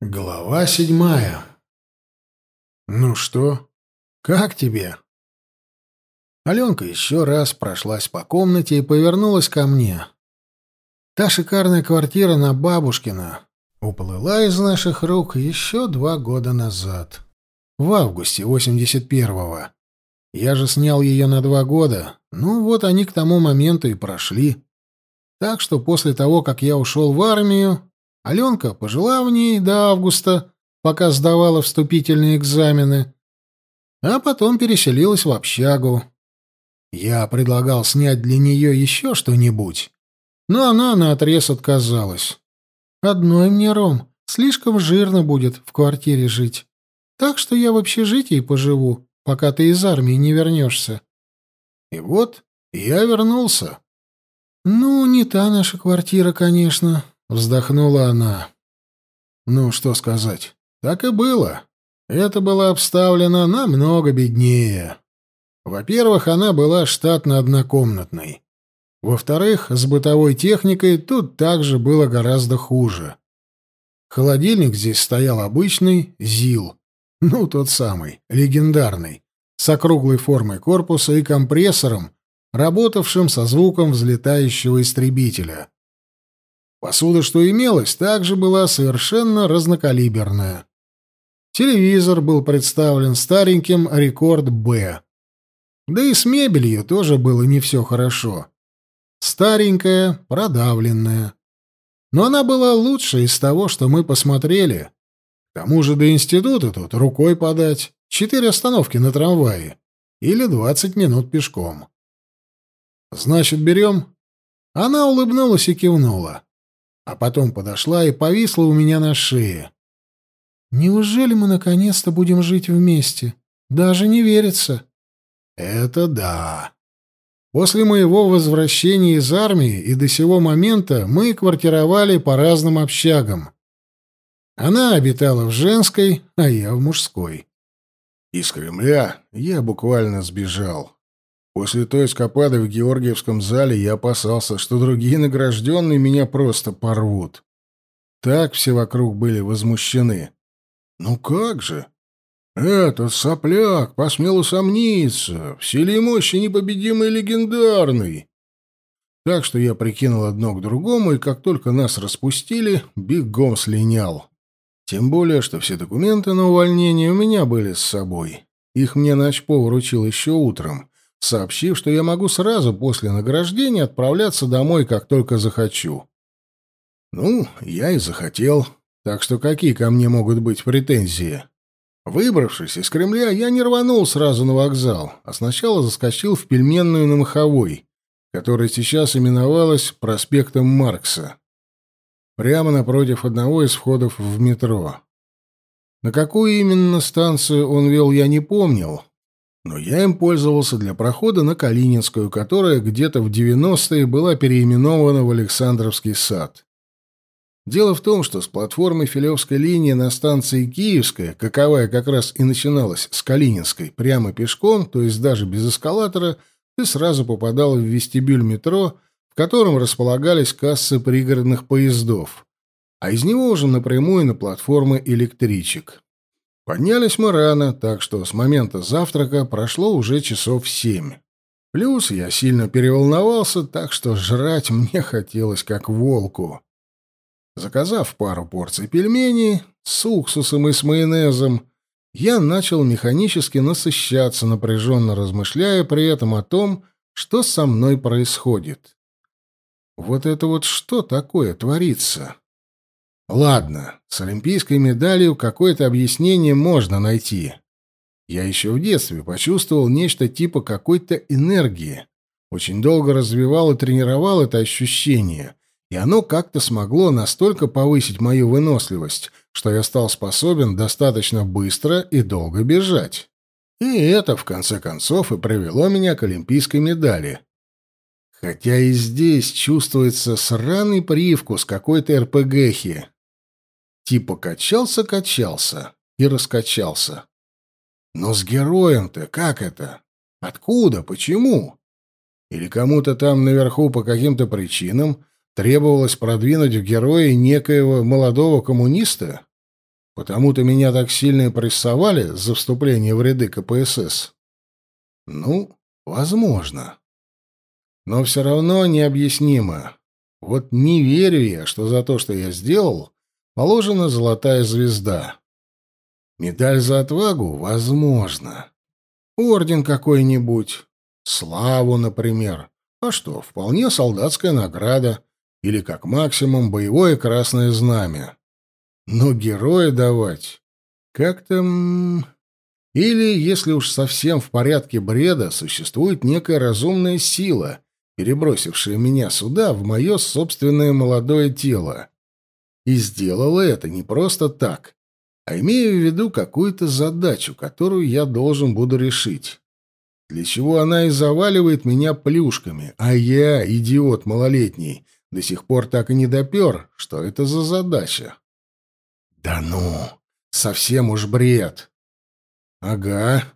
Глава седьмая. «Ну что? Как тебе?» Аленка еще раз прошлась по комнате и повернулась ко мне. Та шикарная квартира на Бабушкина уплыла из наших рук еще два года назад, в августе 81-го. Я же снял ее на два года, ну вот они к тому моменту и прошли. Так что после того, как я ушел в армию, Аленка пожила в ней до августа, пока сдавала вступительные экзамены, а потом переселилась в общагу. Я предлагал снять для нее еще что-нибудь, но она наотрез отказалась. «Одной мне, Ром, слишком жирно будет в квартире жить, так что я в общежитии поживу, пока ты из армии не вернешься». И вот я вернулся. «Ну, не та наша квартира, конечно», Вздохнула она. Ну, что сказать. Так и было. Это было обставлено намного беднее. Во-первых, она была штатно-однокомнатной. Во-вторых, с бытовой техникой тут также было гораздо хуже. Холодильник здесь стоял обычный, ЗИЛ. Ну, тот самый, легендарный, с округлой формой корпуса и компрессором, работавшим со звуком взлетающего истребителя. Посуда, что имелась, также была совершенно разнокалиберная. Телевизор был представлен стареньким «Рекорд Б». Да и с мебелью тоже было не все хорошо. Старенькая, продавленная. Но она была лучшей из того, что мы посмотрели. К тому же до института тут рукой подать. Четыре остановки на трамвае. Или двадцать минут пешком. «Значит, берем?» Она улыбнулась и кивнула а потом подошла и повисла у меня на шее. «Неужели мы наконец-то будем жить вместе? Даже не верится». «Это да. После моего возвращения из армии и до сего момента мы квартировали по разным общагам. Она обитала в женской, а я в мужской. Из Кремля я буквально сбежал. После той эскапады в Георгиевском зале я опасался, что другие награжденные меня просто порвут. Так все вокруг были возмущены. «Ну как же? Этот сопляк посмел усомниться, в силе мощи непобедимый легендарный!» Так что я прикинул одно к другому, и как только нас распустили, бегом слинял. Тем более, что все документы на увольнение у меня были с собой. Их мне начпо вручил еще утром, сообщив, что я могу сразу после награждения отправляться домой, как только захочу. Ну, я и захотел, так что какие ко мне могут быть претензии? Выбравшись из Кремля, я не рванул сразу на вокзал, а сначала заскочил в пельменную на Маховой, которая сейчас именовалась проспектом Маркса, прямо напротив одного из входов в метро. На какую именно станцию он вел, я не помнил, но я им пользовался для прохода на Калининскую, которая где-то в 90-е была переименована в Александровский сад. Дело в том, что с платформы Филевской линии на станции Киевская, каковая как раз и начиналась с Калининской, прямо пешком, то есть даже без эскалатора, ты сразу попадал в вестибюль метро, в котором располагались кассы пригородных поездов, а из него уже напрямую на платформы электричек. Поднялись мы рано, так что с момента завтрака прошло уже часов семь. Плюс я сильно переволновался, так что жрать мне хотелось как волку. Заказав пару порций пельменей с уксусом и с майонезом, я начал механически насыщаться, напряженно размышляя при этом о том, что со мной происходит. Вот это вот что такое творится? Ладно, с олимпийской медалью какое-то объяснение можно найти. Я еще в детстве почувствовал нечто типа какой-то энергии. Очень долго развивал и тренировал это ощущение, и оно как-то смогло настолько повысить мою выносливость, что я стал способен достаточно быстро и долго бежать. И это, в конце концов, и привело меня к олимпийской медали. Хотя и здесь чувствуется сраный привкус какой-то РПГхи. Типа качался-качался и раскачался. Но с героем-то как это? Откуда? Почему? Или кому-то там наверху по каким-то причинам требовалось продвинуть в героя некоего молодого коммуниста? Потому-то меня так сильно и прессовали за вступление в ряды КПСС. Ну, возможно. Но все равно необъяснимо. Вот не верю я, что за то, что я сделал, положена золотая звезда. Медаль за отвагу? Возможно. Орден какой-нибудь. Славу, например. А что, вполне солдатская награда. Или, как максимум, боевое красное знамя. Но героя давать... Как-то... Или, если уж совсем в порядке бреда, существует некая разумная сила, перебросившая меня сюда, в мое собственное молодое тело. И сделала это не просто так, а имея в виду какую-то задачу, которую я должен буду решить. Для чего она и заваливает меня плюшками, а я, идиот малолетний, до сих пор так и не допер, что это за задача. Да ну, совсем уж бред. Ага,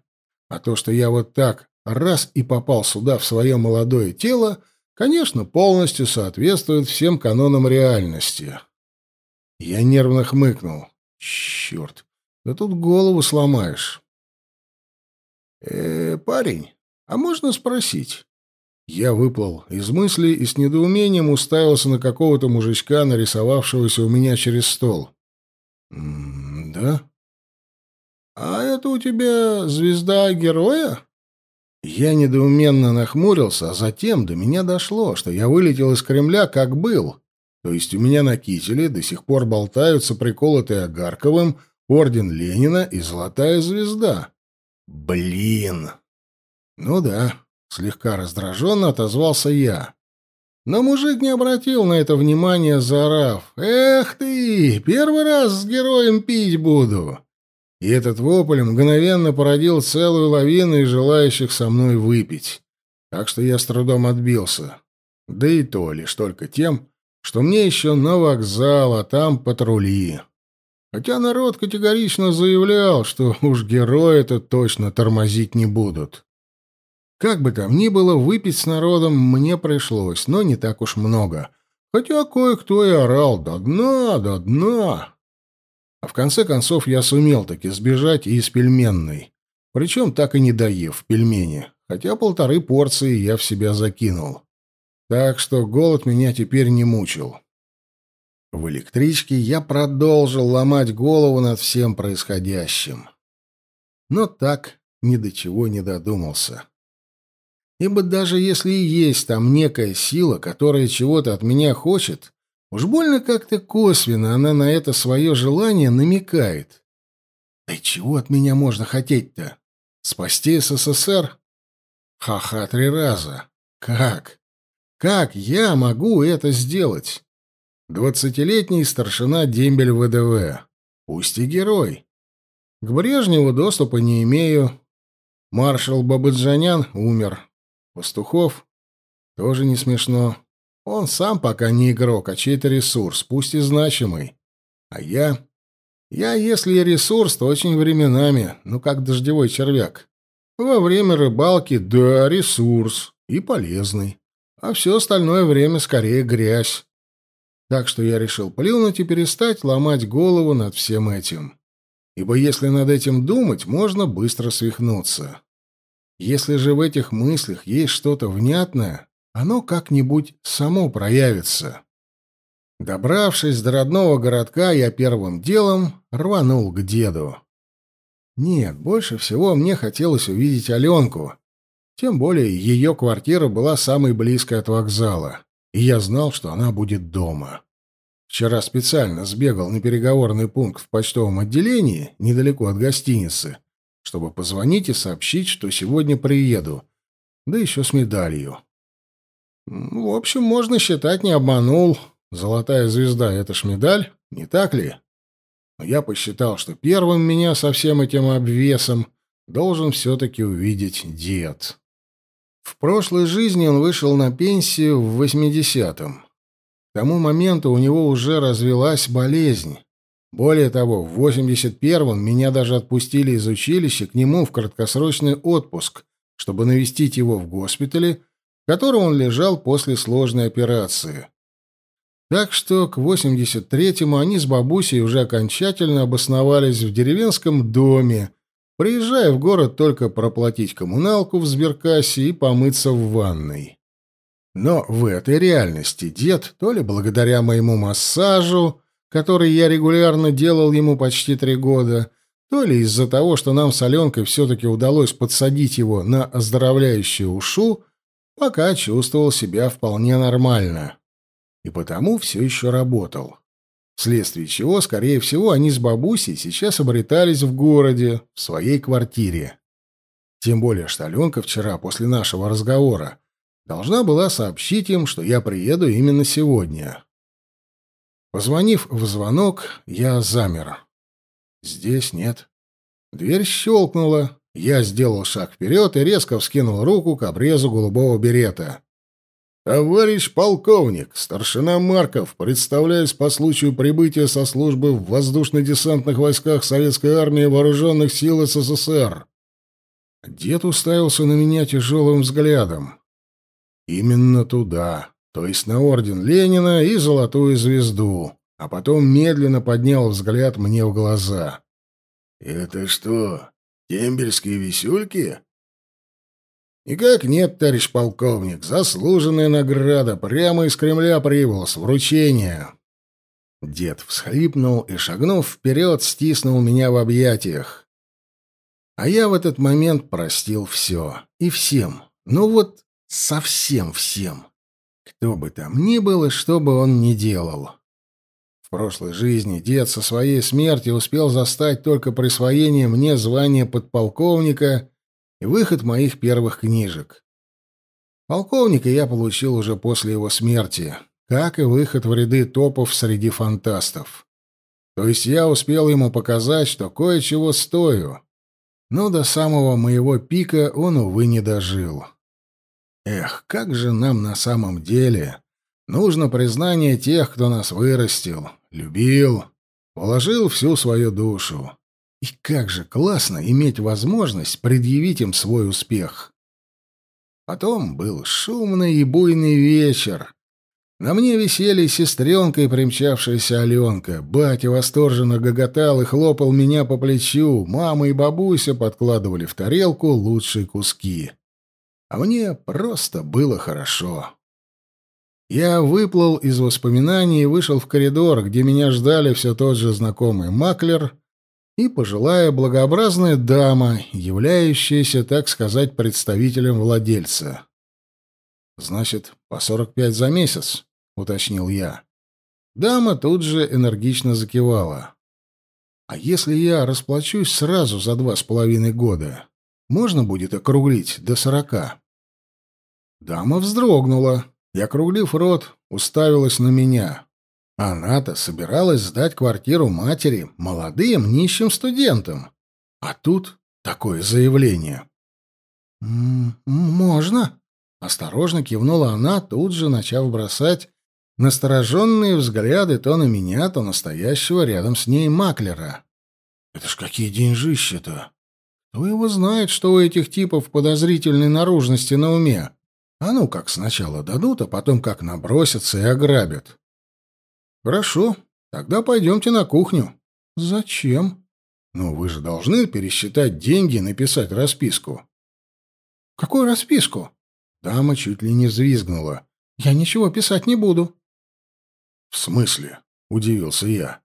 а то, что я вот так раз и попал сюда в свое молодое тело, конечно, полностью соответствует всем канонам реальности. Я нервно хмыкнул. Черт, да тут голову сломаешь. Э, парень, а можно спросить? Я выплыл из мыслей и с недоумением уставился на какого-то мужичка, нарисовавшегося у меня через стол. М да? А это у тебя звезда героя? Я недоуменно нахмурился, а затем до меня дошло, что я вылетел из Кремля как был, то есть у меня на кителе до сих пор болтаются приколотые Агарковым орден Ленина и золотая звезда. Блин! Ну да, слегка раздраженно отозвался я. Но мужик не обратил на это внимания, заорав. «Эх ты! Первый раз с героем пить буду!» И этот вопль мгновенно породил целую лавину из желающих со мной выпить. Так что я с трудом отбился. Да и то лишь только тем, что мне еще на вокзал, а там патрули. Хотя народ категорично заявлял, что уж герои это точно тормозить не будут. Как бы там ни было, выпить с народом мне пришлось, но не так уж много. Хотя кое-кто и орал «до дна, до дна». А в конце концов я сумел таки сбежать и из пельменной. Причем так и не доев пельмени, хотя полторы порции я в себя закинул. Так что голод меня теперь не мучил. В электричке я продолжил ломать голову над всем происходящим. Но так ни до чего не додумался. Ибо даже если и есть там некая сила, которая чего-то от меня хочет, уж больно как-то косвенно она на это свое желание намекает. Да чего от меня можно хотеть-то? Спасти СССР? Ха-ха три раза. Как? Как я могу это сделать? Двадцатилетний старшина дембель ВДВ. Пусть и герой. К Брежневу доступа не имею. Маршал Бабаджанян умер. Пастухов тоже не смешно. Он сам пока не игрок, а чей-то ресурс, пусть и значимый. А я... Я, если и ресурс, то очень временами, ну как дождевой червяк. Во время рыбалки, да, ресурс. И полезный а все остальное время скорее грязь. Так что я решил плюнуть и перестать ломать голову над всем этим. Ибо если над этим думать, можно быстро свихнуться. Если же в этих мыслях есть что-то внятное, оно как-нибудь само проявится. Добравшись до родного городка, я первым делом рванул к деду. Нет, больше всего мне хотелось увидеть Аленку, тем более ее квартира была самой близкой от вокзала, и я знал, что она будет дома. Вчера специально сбегал на переговорный пункт в почтовом отделении, недалеко от гостиницы, чтобы позвонить и сообщить, что сегодня приеду, да еще с медалью. В общем, можно считать, не обманул. Золотая звезда — это ж медаль, не так ли? Но я посчитал, что первым меня со всем этим обвесом должен все-таки увидеть дед. В прошлой жизни он вышел на пенсию в 80-м. К тому моменту у него уже развелась болезнь. Более того, в 81-м меня даже отпустили из училища к нему в краткосрочный отпуск, чтобы навестить его в госпитале, в котором он лежал после сложной операции. Так что к 83-му они с бабусей уже окончательно обосновались в деревенском доме, приезжая в город только проплатить коммуналку в сберкассе и помыться в ванной. Но в этой реальности дед, то ли благодаря моему массажу, который я регулярно делал ему почти три года, то ли из-за того, что нам с Аленкой все-таки удалось подсадить его на оздоровляющую ушу, пока чувствовал себя вполне нормально. И потому все еще работал. Вследствие чего, скорее всего, они с бабусей сейчас обретались в городе, в своей квартире. Тем более, что Аленка вчера, после нашего разговора, должна была сообщить им, что я приеду именно сегодня. Позвонив в звонок, я замер. Здесь нет. Дверь щелкнула. Я сделал шаг вперед и резко вскинул руку к обрезу голубого берета. «Товарищ полковник, старшина Марков, представляюсь по случаю прибытия со службы в воздушно-десантных войсках Советской армии Вооруженных сил СССР». Дед уставился на меня тяжелым взглядом. Именно туда, то есть на орден Ленина и золотую звезду, а потом медленно поднял взгляд мне в глаза. «Это что, тембельские висюльки?» «Никак нет, товарищ полковник. Заслуженная награда. Прямо из Кремля прибыл. С вручения». Дед всхлипнул и, шагнув вперед, стиснул меня в объятиях. А я в этот момент простил все. И всем. Ну вот совсем всем. Кто бы там ни был и что бы он ни делал. В прошлой жизни дед со своей смерти успел застать только присвоение мне звания подполковника выход моих первых книжек. Полковника я получил уже после его смерти, как и выход в ряды топов среди фантастов. То есть я успел ему показать, что кое-чего стою. Но до самого моего пика он, увы, не дожил. Эх, как же нам на самом деле нужно признание тех, кто нас вырастил, любил, положил всю свою душу. И как же классно иметь возможность предъявить им свой успех. Потом был шумный и буйный вечер. На мне висели сестренка и примчавшаяся Аленка. Батя восторженно гоготал и хлопал меня по плечу. Мама и бабуся подкладывали в тарелку лучшие куски. А мне просто было хорошо. Я выплыл из воспоминаний и вышел в коридор, где меня ждали все тот же знакомый маклер и пожилая благообразная дама, являющаяся, так сказать, представителем владельца. «Значит, по сорок пять за месяц», — уточнил я. Дама тут же энергично закивала. «А если я расплачусь сразу за два с половиной года, можно будет округлить до сорока?» Дама вздрогнула и, округлив рот, уставилась на меня. Она-то собиралась сдать квартиру матери молодым нищим студентам. А тут такое заявление. «Можно?» — осторожно кивнула она, тут же начав бросать настороженные взгляды то на меня, то на стоящего рядом с ней маклера. «Это ж какие деньжища-то! Кто его знает, что у этих типов подозрительной наружности на уме? А ну как сначала дадут, а потом как набросятся и ограбят. Хорошо, тогда пойдемте на кухню. Зачем? Ну, вы же должны пересчитать деньги и написать расписку. Какую расписку? Дама чуть ли не взвизгнула. Я ничего писать не буду. В смысле? Удивился я.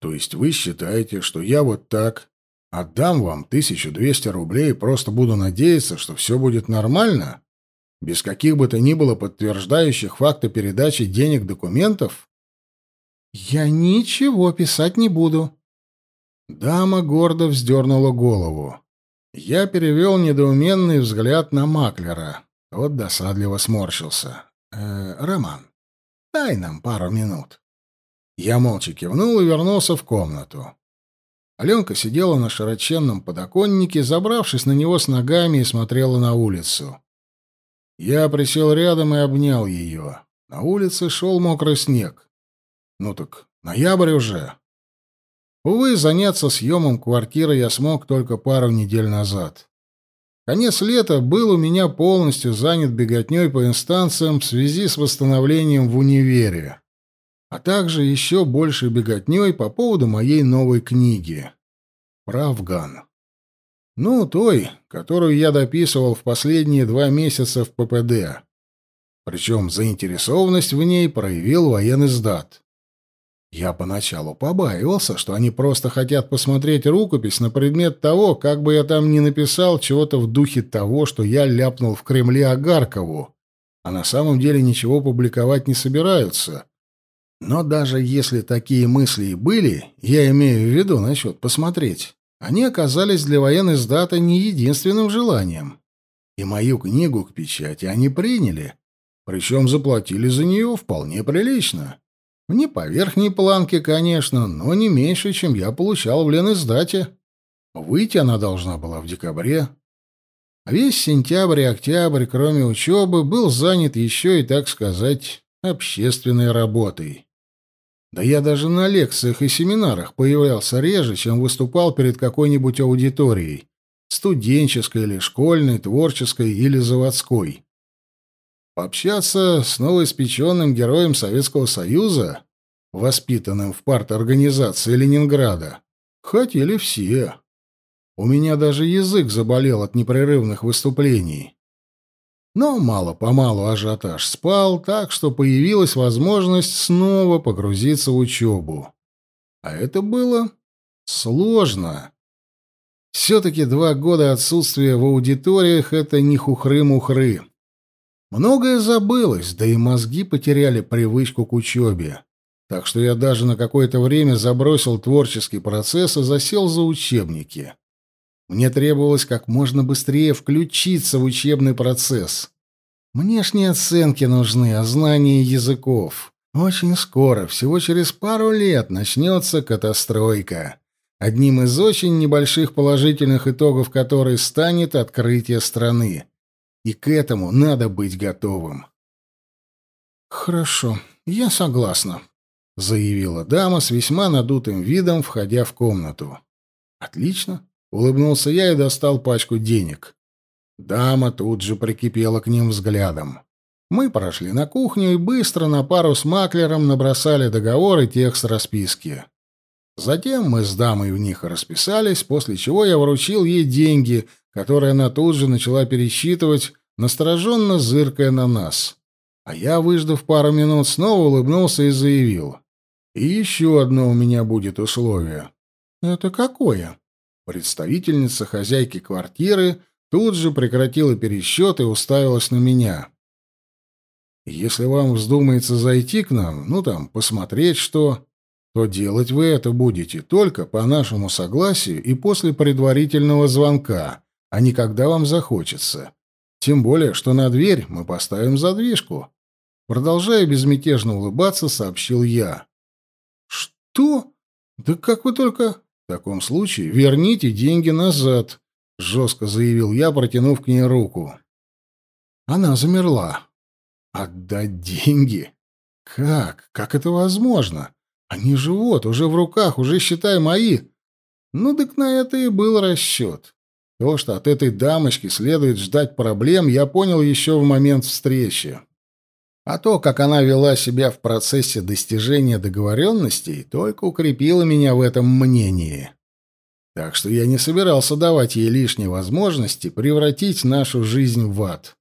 То есть вы считаете, что я вот так отдам вам 1200 рублей и просто буду надеяться, что все будет нормально? Без каких бы то ни было подтверждающих факта передачи денег документов? «Я ничего писать не буду». Дама гордо вздернула голову. Я перевел недоуменный взгляд на маклера. Тот досадливо сморщился. «Э, «Роман, дай нам пару минут». Я молча кивнул и вернулся в комнату. Аленка сидела на широченном подоконнике, забравшись на него с ногами и смотрела на улицу. Я присел рядом и обнял ее. На улице шел мокрый снег. Ну так ноябрь уже. Увы, заняться съемом квартиры я смог только пару недель назад. Конец лета был у меня полностью занят беготней по инстанциям в связи с восстановлением в универе. а также еще больше беготней по поводу моей новой книги про Афган. Ну, той, которую я дописывал в последние два месяца в ППД. Причем заинтересованность в ней проявил военный сдат. Я поначалу побаивался, что они просто хотят посмотреть рукопись на предмет того, как бы я там ни написал чего-то в духе того, что я ляпнул в Кремле Агаркову, а на самом деле ничего публиковать не собираются. Но даже если такие мысли и были, я имею в виду насчет посмотреть, они оказались для военной сдата не единственным желанием. И мою книгу к печати они приняли, причем заплатили за нее вполне прилично. Не по верхней планке, конечно, но не меньше, чем я получал в Ленэсдате. Выйти она должна была в декабре. Весь сентябрь и октябрь, кроме учебы, был занят еще и, так сказать, общественной работой. Да я даже на лекциях и семинарах появлялся реже, чем выступал перед какой-нибудь аудиторией, студенческой или школьной, творческой или заводской. Пообщаться с новоиспеченным героем Советского Союза, воспитанным в парторганизации Ленинграда, хотели все. У меня даже язык заболел от непрерывных выступлений. Но мало-помалу ажиотаж спал, так что появилась возможность снова погрузиться в учебу. А это было сложно. Все-таки два года отсутствия в аудиториях — это не хухры-мухры. Многое забылось, да и мозги потеряли привычку к учебе. Так что я даже на какое-то время забросил творческий процесс и засел за учебники. Мне требовалось как можно быстрее включиться в учебный процесс. Внешние оценки нужны, а знание языков. Очень скоро, всего через пару лет, начнется катастройка. Одним из очень небольших положительных итогов которой станет открытие страны и к этому надо быть готовым. «Хорошо, я согласна», — заявила дама с весьма надутым видом, входя в комнату. «Отлично», — улыбнулся я и достал пачку денег. Дама тут же прикипела к ним взглядом. Мы прошли на кухню и быстро на пару с маклером набросали договор и текст расписки. Затем мы с дамой в них расписались, после чего я вручил ей деньги, которые она тут же начала пересчитывать, настороженно зыркая на нас. А я, выждав пару минут, снова улыбнулся и заявил. «И еще одно у меня будет условие». «Это какое?» Представительница хозяйки квартиры тут же прекратила пересчет и уставилась на меня. «Если вам вздумается зайти к нам, ну там, посмотреть что...» то делать вы это будете только по нашему согласию и после предварительного звонка, а не когда вам захочется. Тем более, что на дверь мы поставим задвижку. Продолжая безмятежно улыбаться, сообщил я. «Что? Да как вы только...» «В таком случае верните деньги назад», — жестко заявил я, протянув к ней руку. Она замерла. «Отдать деньги? Как? Как это возможно?» Они же вот, уже в руках, уже, считай, мои. Ну, так на это и был расчет. То, что от этой дамочки следует ждать проблем, я понял еще в момент встречи. А то, как она вела себя в процессе достижения договоренностей, только укрепило меня в этом мнении. Так что я не собирался давать ей лишней возможности превратить нашу жизнь в ад.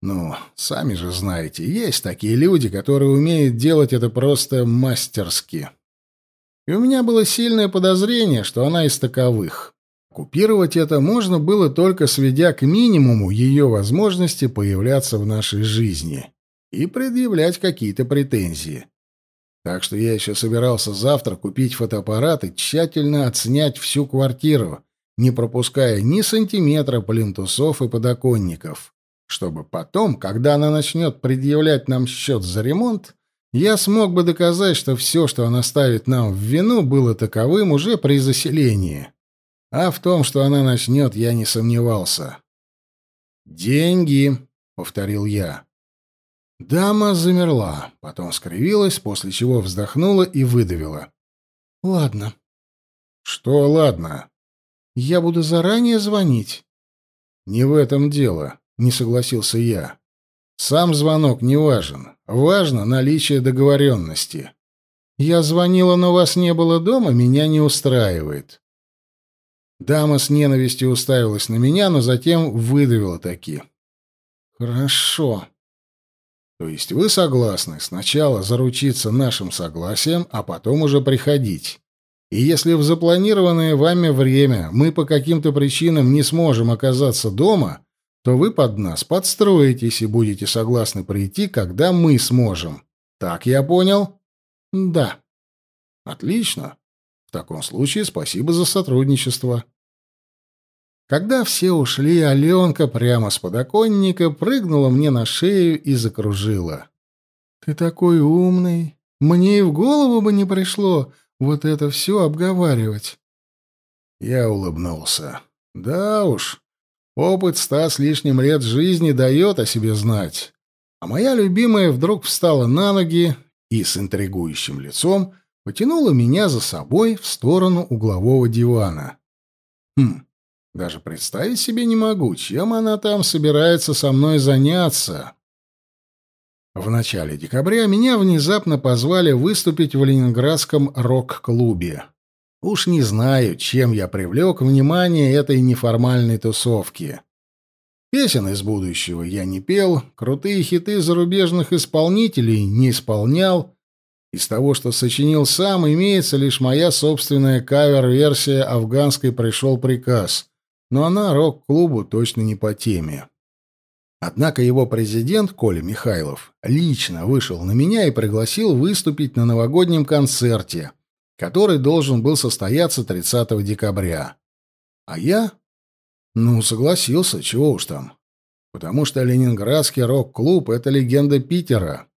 Ну, сами же знаете, есть такие люди, которые умеют делать это просто мастерски. И у меня было сильное подозрение, что она из таковых. Купировать это можно было только сведя к минимуму ее возможности появляться в нашей жизни и предъявлять какие-то претензии. Так что я еще собирался завтра купить фотоаппарат и тщательно отснять всю квартиру, не пропуская ни сантиметра плинтусов и подоконников чтобы потом, когда она начнет предъявлять нам счет за ремонт, я смог бы доказать, что все, что она ставит нам в вину, было таковым уже при заселении. А в том, что она начнет, я не сомневался. «Деньги», — повторил я. Дама замерла, потом скривилась, после чего вздохнула и выдавила. «Ладно». «Что ладно?» «Я буду заранее звонить». «Не в этом дело. Не согласился я. Сам звонок не важен. Важно наличие договоренности. Я звонила, но вас не было дома, меня не устраивает. Дама с ненавистью уставилась на меня, но затем выдавила таки. Хорошо. То есть вы согласны сначала заручиться нашим согласием, а потом уже приходить. И если в запланированное вами время мы по каким-то причинам не сможем оказаться дома, то вы под нас подстроитесь и будете согласны прийти, когда мы сможем. Так я понял? Да. Отлично. В таком случае спасибо за сотрудничество. Когда все ушли, Аленка прямо с подоконника прыгнула мне на шею и закружила. «Ты такой умный! Мне и в голову бы не пришло вот это все обговаривать!» Я улыбнулся. «Да уж, опыт ста с лишним лет жизни дает о себе знать. А моя любимая вдруг встала на ноги и с интригующим лицом потянула меня за собой в сторону углового дивана. Хм, даже представить себе не могу, чем она там собирается со мной заняться. В начале декабря меня внезапно позвали выступить в ленинградском рок-клубе. Уж не знаю, чем я привлек внимание этой неформальной тусовки. Песен из будущего я не пел, крутые хиты зарубежных исполнителей не исполнял. Из того, что сочинил сам, имеется лишь моя собственная кавер-версия афганской «Пришел приказ», но она рок-клубу точно не по теме. Однако его президент Коля Михайлов лично вышел на меня и пригласил выступить на новогоднем концерте, который должен был состояться 30 декабря. А я? Ну, согласился, чего уж там. Потому что Ленинградский рок-клуб — это легенда Питера.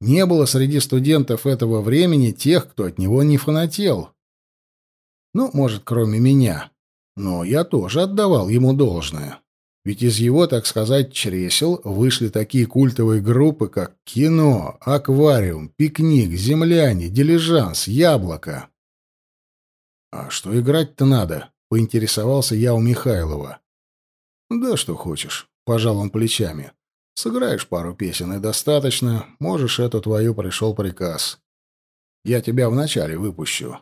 Не было среди студентов этого времени тех, кто от него не фанател. Ну, может, кроме меня. Но я тоже отдавал ему должное. Ведь из его, так сказать, чресел вышли такие культовые группы, как «Кино», «Аквариум», «Пикник», «Земляне», «Дилижанс», «Яблоко». «А что играть-то надо?» — поинтересовался я у Михайлова. «Да что хочешь», — пожал он плечами. «Сыграешь пару песен и достаточно. Можешь, это твою пришел приказ. Я тебя вначале выпущу.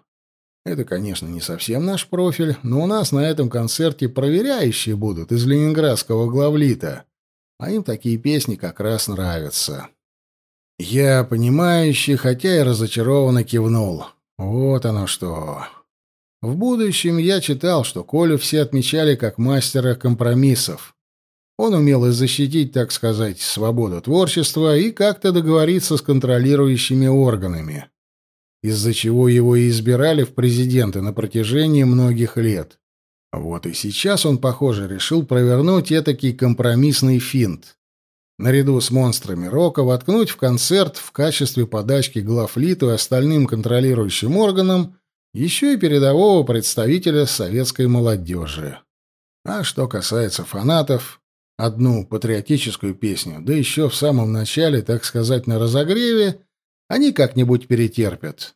Это, конечно, не совсем наш профиль, но у нас на этом концерте проверяющие будут из ленинградского главлита, а им такие песни как раз нравятся. Я, понимающий, хотя и разочарованно кивнул. Вот оно что. В будущем я читал, что Колю все отмечали как мастера компромиссов. Он умел и защитить, так сказать, свободу творчества и как-то договориться с контролирующими органами из-за чего его и избирали в президенты на протяжении многих лет. Вот и сейчас он, похоже, решил провернуть этакий компромиссный финт. Наряду с монстрами рока воткнуть в концерт в качестве подачки главлиту и остальным контролирующим органам еще и передового представителя советской молодежи. А что касается фанатов, одну патриотическую песню, да еще в самом начале, так сказать, на разогреве, они как-нибудь перетерпят.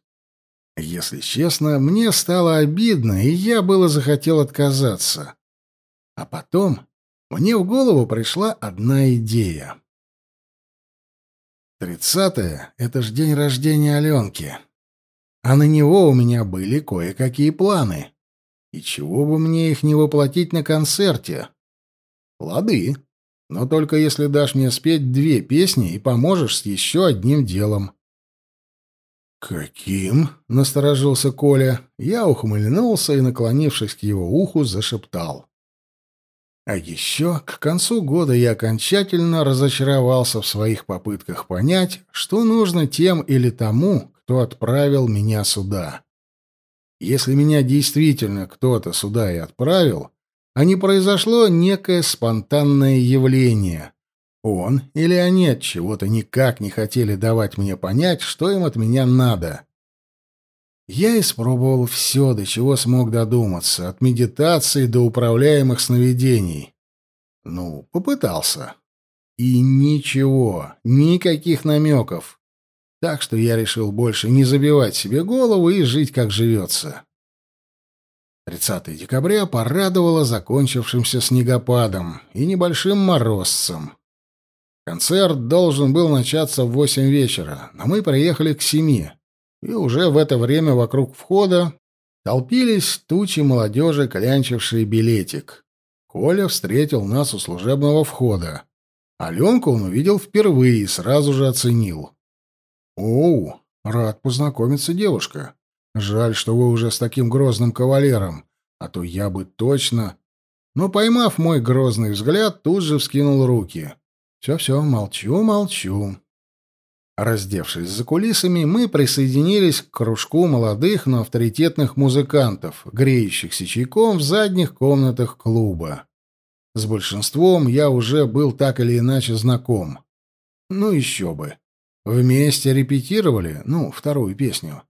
Если честно, мне стало обидно, и я было захотел отказаться. А потом мне в голову пришла одна идея. Тридцатое — это ж день рождения Аленки. А на него у меня были кое-какие планы. И чего бы мне их не воплотить на концерте? Лады. Но только если дашь мне спеть две песни и поможешь с еще одним делом. «Каким?» — насторожился Коля. Я ухмыльнулся и, наклонившись к его уху, зашептал. А еще к концу года я окончательно разочаровался в своих попытках понять, что нужно тем или тому, кто отправил меня сюда. Если меня действительно кто-то сюда и отправил, а не произошло некое спонтанное явление, он или они от чего-то никак не хотели давать мне понять, что им от меня надо. Я испробовал все, до чего смог додуматься, от медитации до управляемых сновидений. Ну, попытался. И ничего, никаких намеков. Так что я решил больше не забивать себе голову и жить, как живется. 30 декабря порадовало закончившимся снегопадом и небольшим морозцем. Концерт должен был начаться в восемь вечера, но мы приехали к семи, и уже в это время вокруг входа толпились тучи молодежи, клянчившие билетик. Коля встретил нас у служебного входа. Аленку он увидел впервые и сразу же оценил. «Оу, рад познакомиться, девушка. Жаль, что вы уже с таким грозным кавалером, а то я бы точно...» Но, поймав мой грозный взгляд, тут же вскинул руки. «Все-все, молчу, молчу». Раздевшись за кулисами, мы присоединились к кружку молодых, но авторитетных музыкантов, греющихся чайком в задних комнатах клуба. С большинством я уже был так или иначе знаком. Ну еще бы. Вместе репетировали, ну, вторую песню.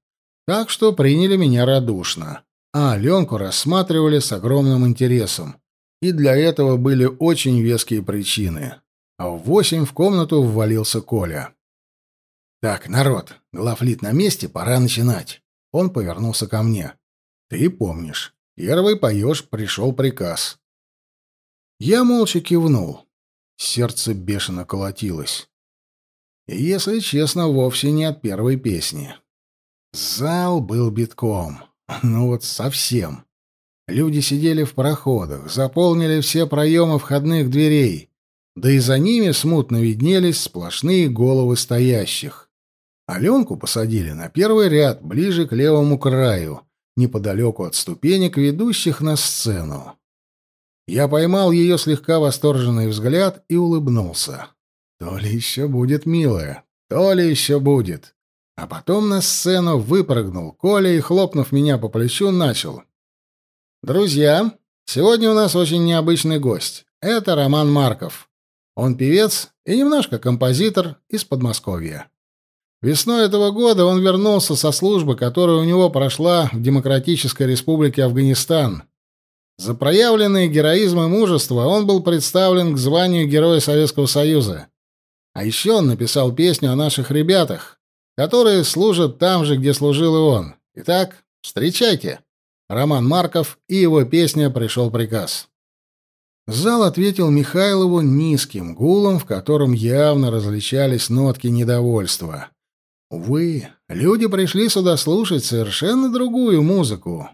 Так что приняли меня радушно. А Аленку рассматривали с огромным интересом. И для этого были очень веские причины. А в восемь в комнату ввалился Коля. «Так, народ, главлит на месте, пора начинать». Он повернулся ко мне. «Ты помнишь, первый поешь, пришел приказ». Я молча кивнул. Сердце бешено колотилось. И, если честно, вовсе не от первой песни. Зал был битком. Ну вот совсем. Люди сидели в проходах, заполнили все проемы входных дверей, да и за ними смутно виднелись сплошные головы стоящих. Аленку посадили на первый ряд, ближе к левому краю, неподалеку от ступенек, ведущих на сцену. Я поймал ее слегка восторженный взгляд и улыбнулся. То ли еще будет милая, то ли еще будет. А потом на сцену выпрыгнул Коля и, хлопнув меня по плечу, начал. «Друзья, сегодня у нас очень необычный гость. Это Роман Марков. Он певец и немножко композитор из Подмосковья. Весной этого года он вернулся со службы, которая у него прошла в Демократической Республике Афганистан. За проявленные героизм и мужество он был представлен к званию Героя Советского Союза. А еще он написал песню о наших ребятах, которые служат там же, где служил и он. Итак, встречайте. Роман Марков и его песня «Пришел приказ». Зал ответил Михайлову низким гулом, в котором явно различались нотки недовольства. Увы, люди пришли сюда слушать совершенно другую музыку.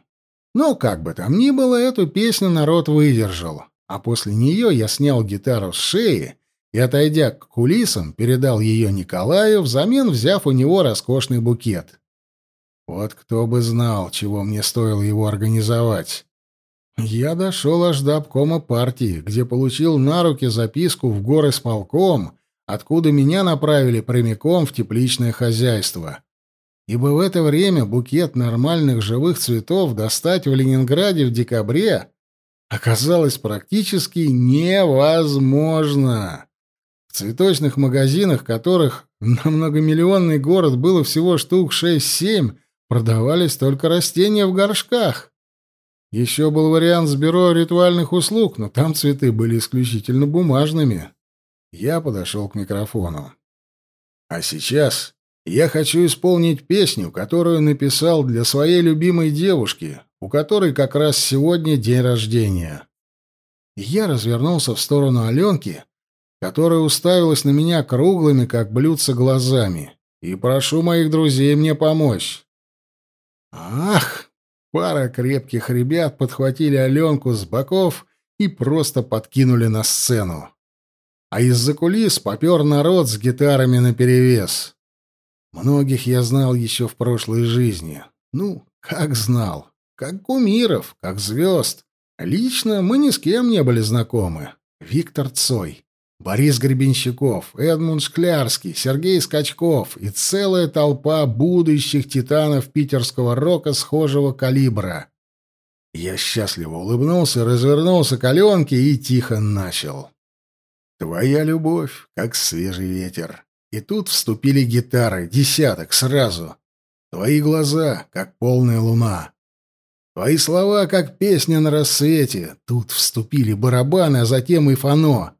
Но, как бы там ни было, эту песню народ выдержал. А после нее я снял гитару с шеи и, отойдя к кулисам, передал ее Николаю, взамен взяв у него роскошный букет. Вот кто бы знал, чего мне стоило его организовать. Я дошел аж до обкома партии, где получил на руки записку в горы с полком откуда меня направили прямиком в тепличное хозяйство. Ибо в это время букет нормальных живых цветов достать в Ленинграде в декабре оказалось практически невозможно. Цветочных магазинах, которых на многомиллионный город было всего штук 6-7, продавались только растения в горшках. Еще был вариант с бюро ритуальных услуг, но там цветы были исключительно бумажными. Я подошел к микрофону. А сейчас я хочу исполнить песню, которую написал для своей любимой девушки, у которой как раз сегодня день рождения. Я развернулся в сторону Аленки, которая уставилась на меня круглыми, как блюдца, глазами, и прошу моих друзей мне помочь. Ах! Пара крепких ребят подхватили Аленку с боков и просто подкинули на сцену а из-за кулис попер народ с гитарами наперевес. Многих я знал еще в прошлой жизни. Ну, как знал. Как кумиров, как звезд. Лично мы ни с кем не были знакомы. Виктор Цой, Борис Гребенщиков, Эдмунд Шклярский, Сергей Скачков и целая толпа будущих титанов питерского рока схожего калибра. Я счастливо улыбнулся, развернулся к Аленке и тихо начал. Твоя любовь, как свежий ветер. И тут вступили гитары, десяток сразу. Твои глаза, как полная луна. Твои слова, как песня на рассвете. Тут вступили барабаны, а затем и фано.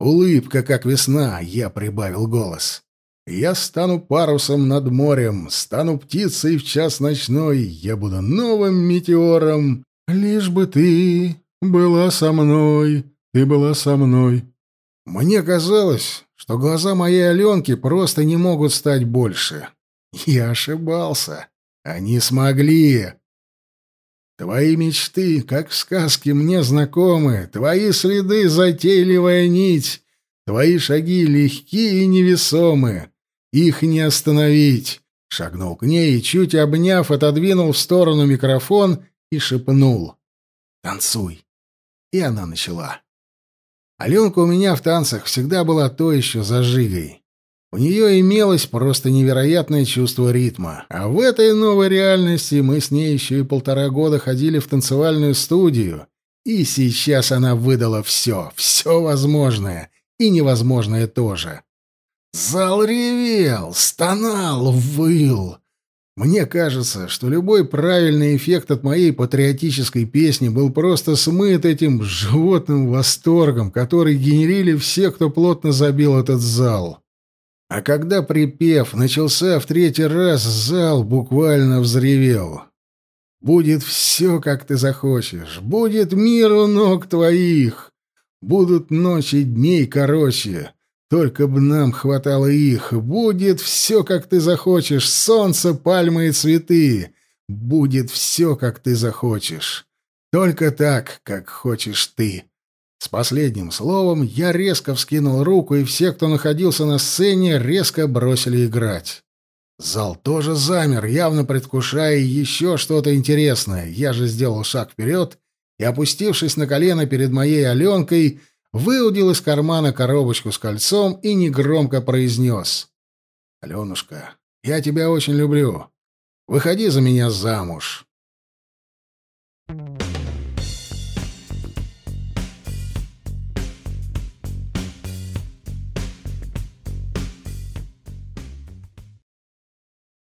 Улыбка, как весна, я прибавил голос. Я стану парусом над морем, стану птицей в час ночной, я буду новым метеором. Лишь бы ты была со мной, ты была со мной. Мне казалось, что глаза моей Аленки просто не могут стать больше. Я ошибался. Они смогли. Твои мечты, как в сказке, мне знакомы, твои следы — затейливая нить, твои шаги легкие и невесомы, их не остановить. Шагнул к ней и, чуть обняв, отодвинул в сторону микрофон и шепнул. «Танцуй!» И она начала. Аленка у меня в танцах всегда была то еще зажигой. У нее имелось просто невероятное чувство ритма. А в этой новой реальности мы с ней еще и полтора года ходили в танцевальную студию. И сейчас она выдала все, все возможное. И невозможное тоже. Зал ревел, стонал, выл. Мне кажется, что любой правильный эффект от моей патриотической песни был просто смыт этим животным восторгом, который генерили все, кто плотно забил этот зал. А когда припев начался в третий раз, зал буквально взревел. «Будет все, как ты захочешь, будет мир у ног твоих, будут ночи дней короче, только б нам хватало их. Будет все, как ты захочешь. Солнце, пальмы и цветы. Будет все, как ты захочешь. Только так, как хочешь ты. С последним словом я резко вскинул руку, и все, кто находился на сцене, резко бросили играть. Зал тоже замер, явно предвкушая еще что-то интересное. Я же сделал шаг вперед и, опустившись на колено перед моей Аленкой, выудил из кармана коробочку с кольцом и негромко произнес. «Аленушка, я тебя очень люблю. Выходи за меня замуж».